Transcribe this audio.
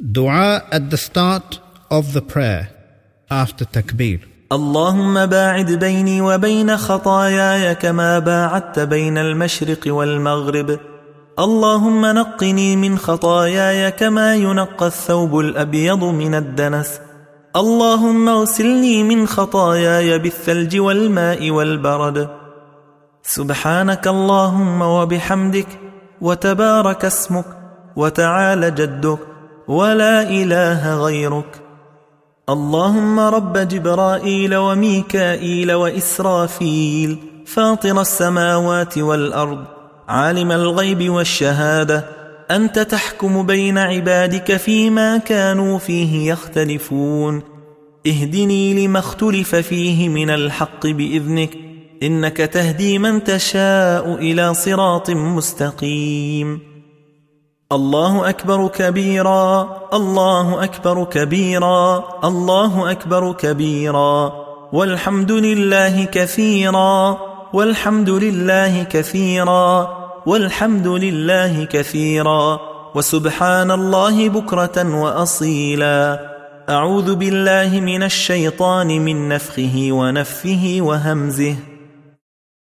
Dua at the start of the prayer after takbir. اللهم باعد بيني وبين خطاياي كما باعدت بين المشرق والمغرب. اللهم نقني من خطاياي كما ينقى الثوب الأبيض من الدنس. اللهم اغسلني من خطاياي بالثلج والماء والبرد. سبحانك اللهم وبحمدك وتبارك اسمك وتعالى جدك. ولا إله غيرك. اللهم رب جبرائيل وميكائيل وإسرافيل فاطر السماوات والأرض عالم الغيب والشهادة أنت تحكم بين عبادك فيما كانوا فيه يختلفون. اهدني لما اختلف فيه من الحق بإذنك إنك تهدي من تشاء إلى صراط مستقيم. الله أكبر كبيرا الله أكبر كبيرا الله أكبر كبيرا. والحمد لله كثيرا والحمد لله كثيرا والحمد لله كثيرا. وسبحان الله بكرة وأصيلا. أعوذ بالله من الشيطان من نفخه ونفه وهمزه.